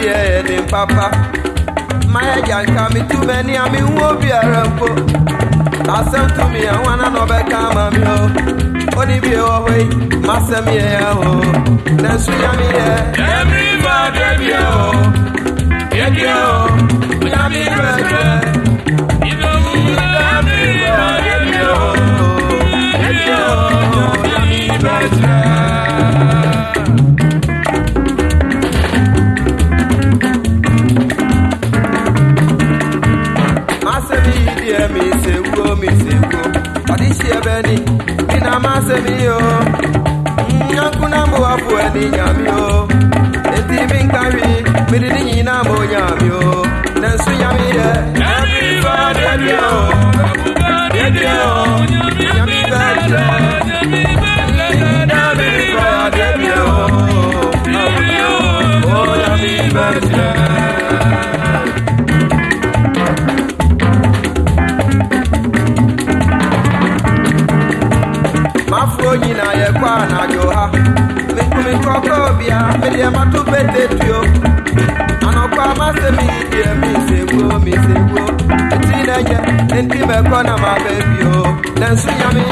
deɛ ne papa. Mayɛ gyanka metu m'ani a menwo biara mpo asɛm tumi a wana na ɔbɛka ama me o. Ɔne bie wɔ hɔ yi masɛm yɛ a o. Nanso e ya meyɛ ɛmrema da bia o. bɛni ina masɛm yi o nyankuna mboafo ani nyame o enti menka hwe mede ne nyinaa ma onyame o nanso nyame yɛ Every yummy better. Nyina yɛkɔ anadwo ha menkomenkɔkɔ bia medeɛ mato petetuo anɔkɔ a masɛm yi deɛ mesɛguo mesɛguo ɛti na nyɛ enti mɛkɔ na maba bio nanso nyame